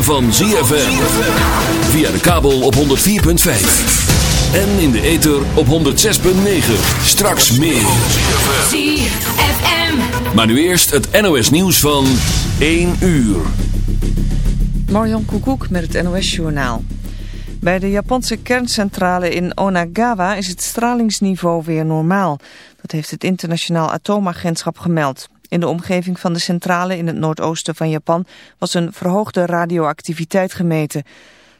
ritme van ZFM. Via de kabel op 104.5. En in de ether op 106.9. Straks meer. ZFM. Maar nu eerst het NOS nieuws van 1 uur. Marion Koekoek met het NOS-journaal. Bij de Japanse kerncentrale in Onagawa is het stralingsniveau weer normaal. Dat heeft het internationaal atoomagentschap gemeld. In de omgeving van de centrale in het noordoosten van Japan was een verhoogde radioactiviteit gemeten.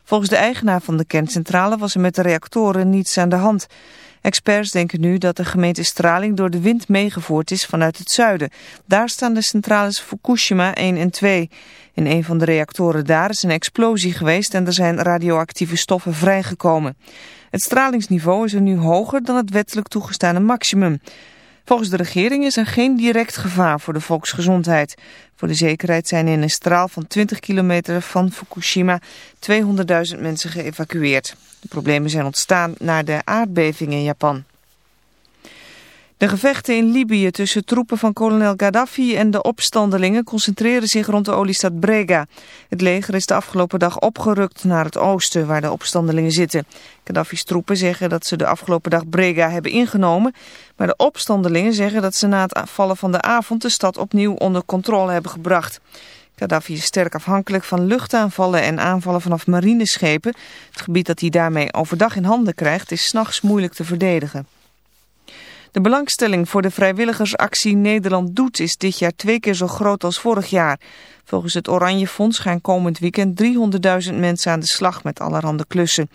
Volgens de eigenaar van de kerncentrale was er met de reactoren niets aan de hand. Experts denken nu dat de gemeten straling door de wind meegevoerd is vanuit het zuiden. Daar staan de centrales Fukushima 1 en 2. In een van de reactoren daar is een explosie geweest en er zijn radioactieve stoffen vrijgekomen. Het stralingsniveau is er nu hoger dan het wettelijk toegestane maximum. Volgens de regering is er geen direct gevaar voor de volksgezondheid. Voor de zekerheid zijn in een straal van 20 kilometer van Fukushima 200.000 mensen geëvacueerd. De problemen zijn ontstaan na de aardbeving in Japan. De gevechten in Libië tussen troepen van kolonel Gaddafi en de opstandelingen concentreren zich rond de oliestad Brega. Het leger is de afgelopen dag opgerukt naar het oosten waar de opstandelingen zitten. Gaddafi's troepen zeggen dat ze de afgelopen dag Brega hebben ingenomen, maar de opstandelingen zeggen dat ze na het vallen van de avond de stad opnieuw onder controle hebben gebracht. Gaddafi is sterk afhankelijk van luchtaanvallen en aanvallen vanaf marineschepen. Het gebied dat hij daarmee overdag in handen krijgt is s'nachts moeilijk te verdedigen. De belangstelling voor de vrijwilligersactie Nederland Doet is dit jaar twee keer zo groot als vorig jaar. Volgens het Oranje Fonds gaan komend weekend 300.000 mensen aan de slag met allerhande klussen.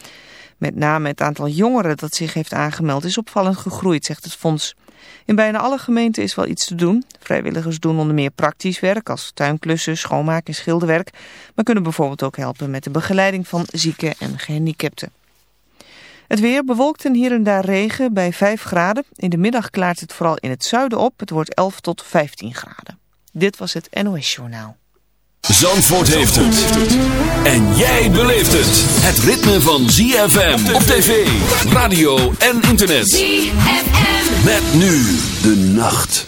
Met name het aantal jongeren dat zich heeft aangemeld is opvallend gegroeid, zegt het fonds. In bijna alle gemeenten is wel iets te doen. Vrijwilligers doen onder meer praktisch werk als tuinklussen, schoonmaak en schilderwerk. Maar kunnen bijvoorbeeld ook helpen met de begeleiding van zieken en gehandicapten. Het weer bewolkt en hier en daar regen bij 5 graden. In de middag klaart het vooral in het zuiden op. Het wordt 11 tot 15 graden. Dit was het NOS Journaal. Zandvoort heeft het. En jij beleeft het. Het ritme van ZFM op tv, radio en internet. ZFM. Met nu de nacht.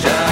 just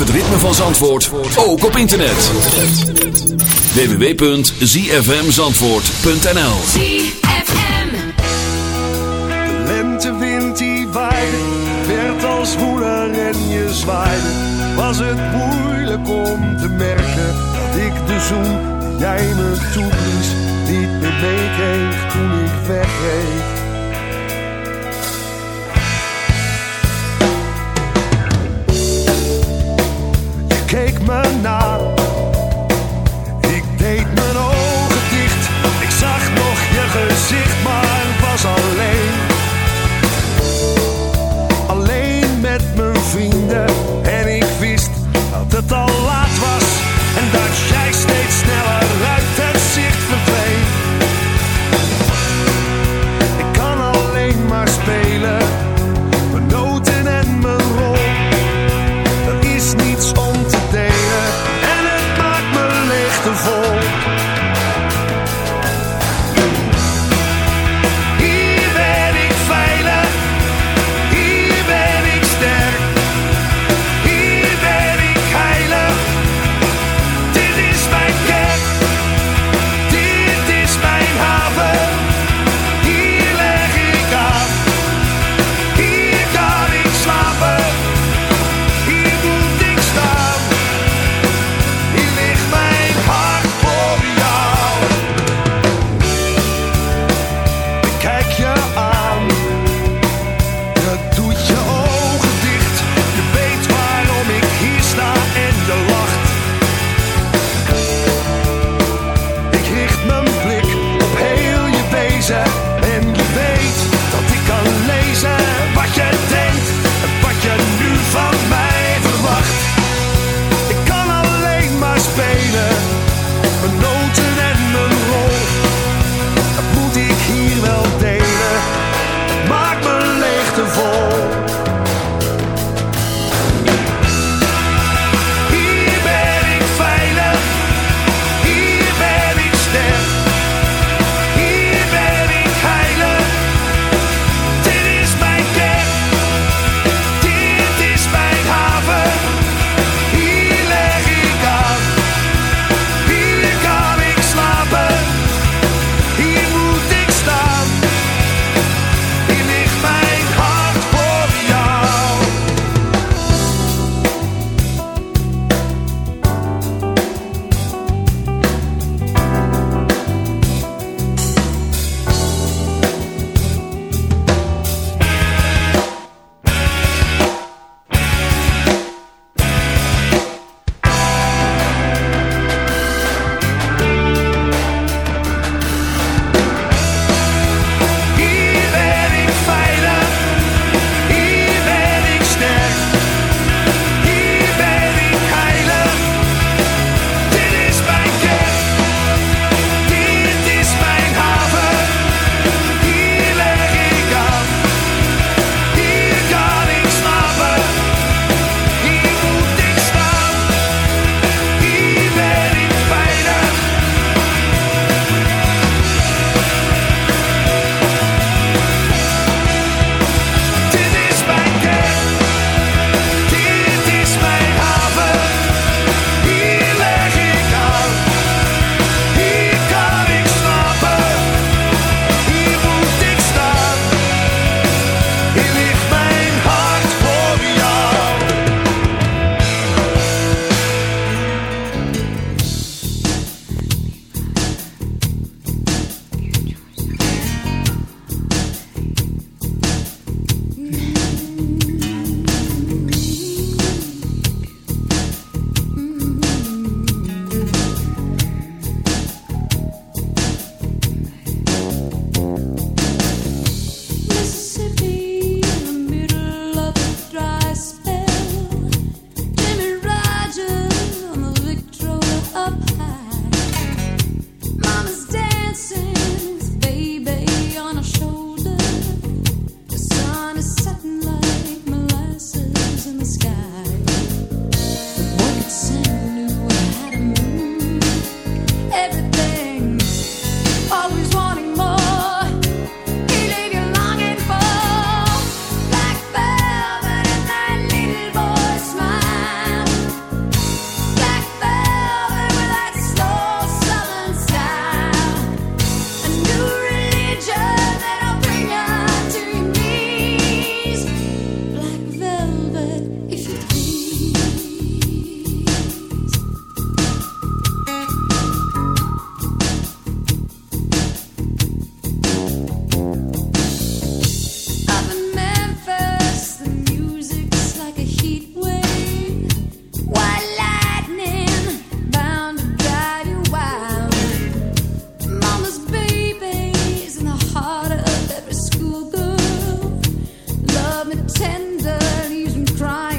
het ritme van Zandvoort, ook op internet. www.zfmzandvoort.nl ZFM. De lentewind die waaide, werd als woeler en je zwaaide. Was het moeilijk om te merken dat ik de zoen die jij me toeblies niet meer meekreeg toen ik wegreed. Ik deed mijn ogen dicht. Ik zag nog je gezicht, maar Tender, you've been crying.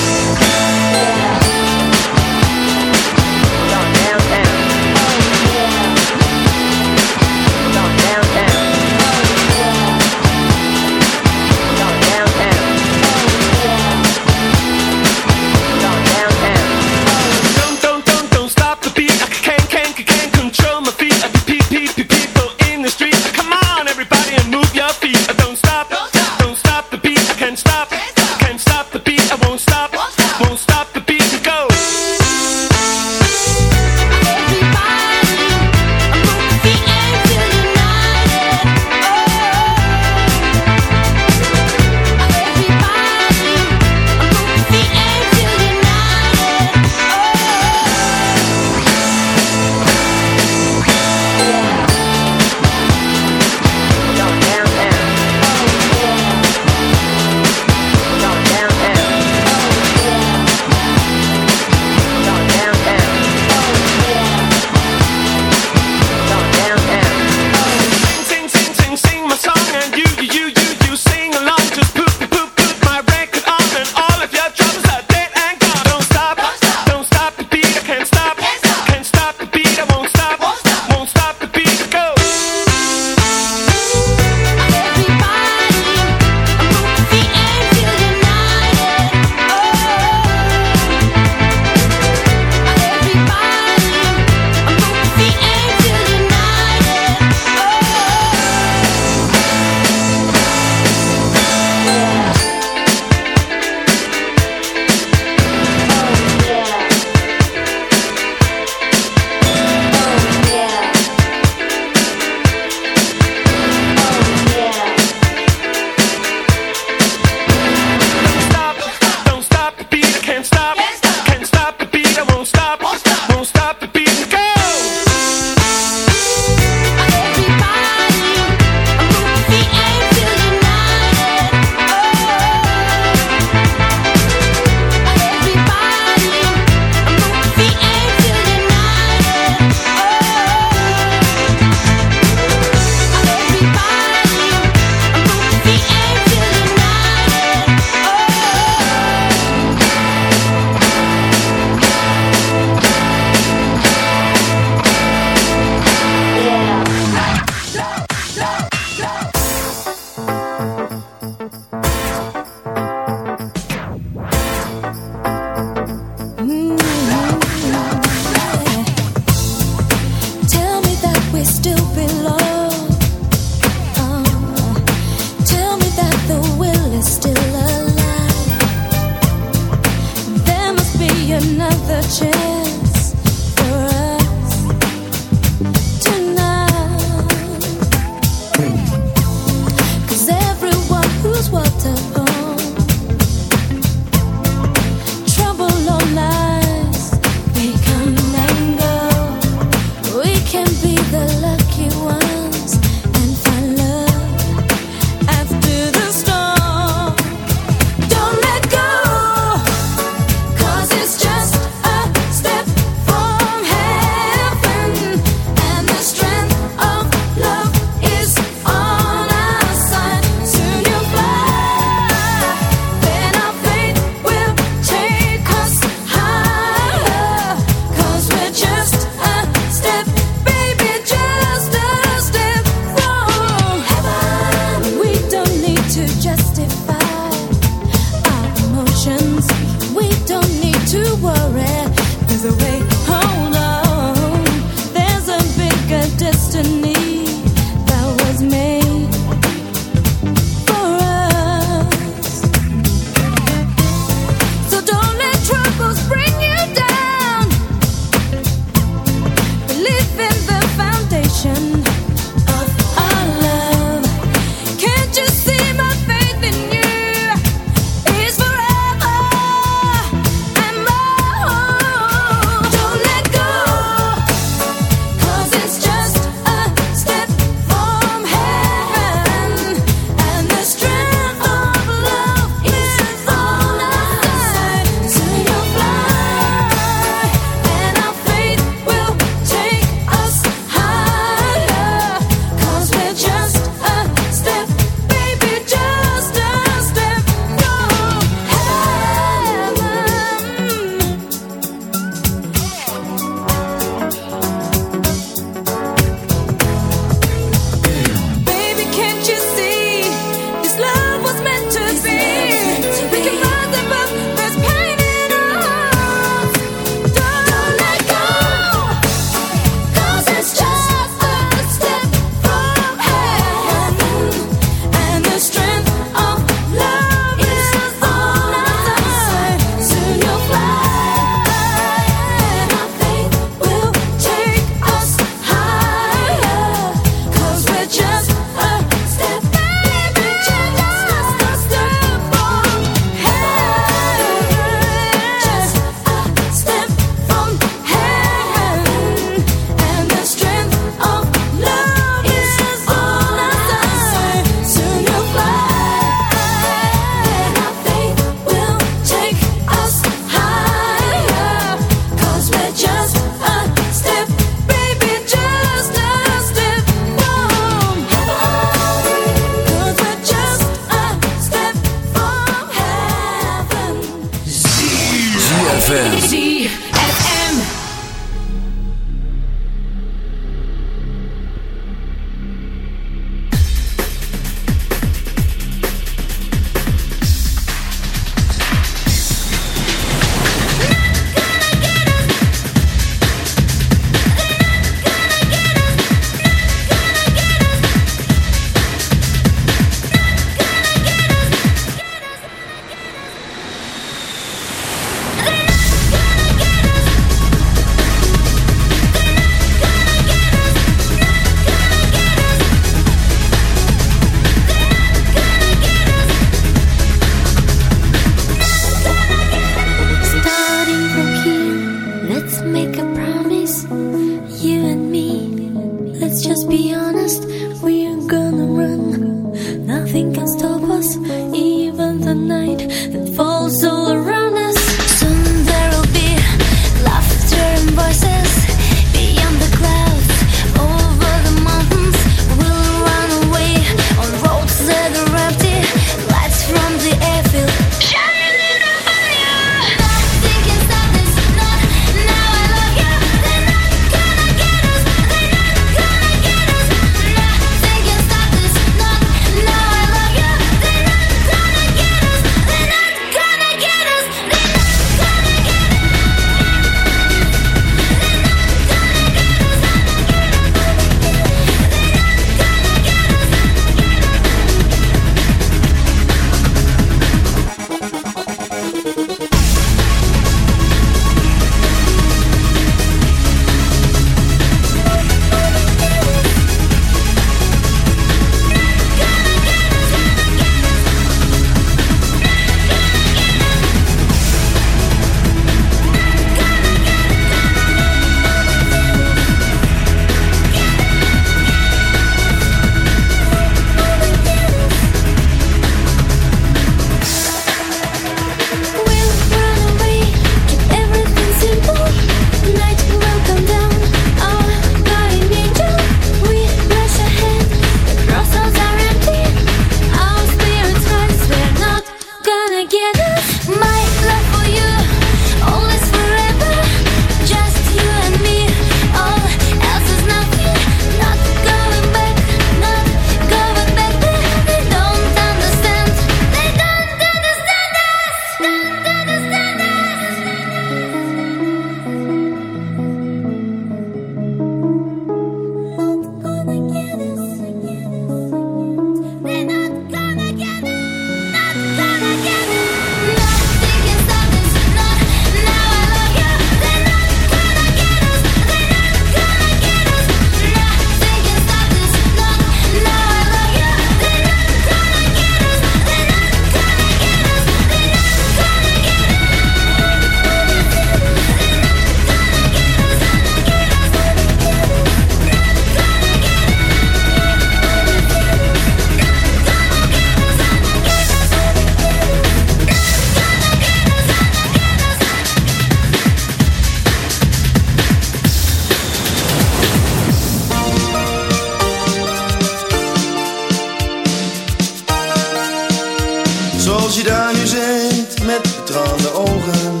Zoals je daar nu zit met betrouwde ogen.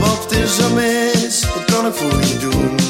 Wat is er mis? Wat kan ik voor je doen?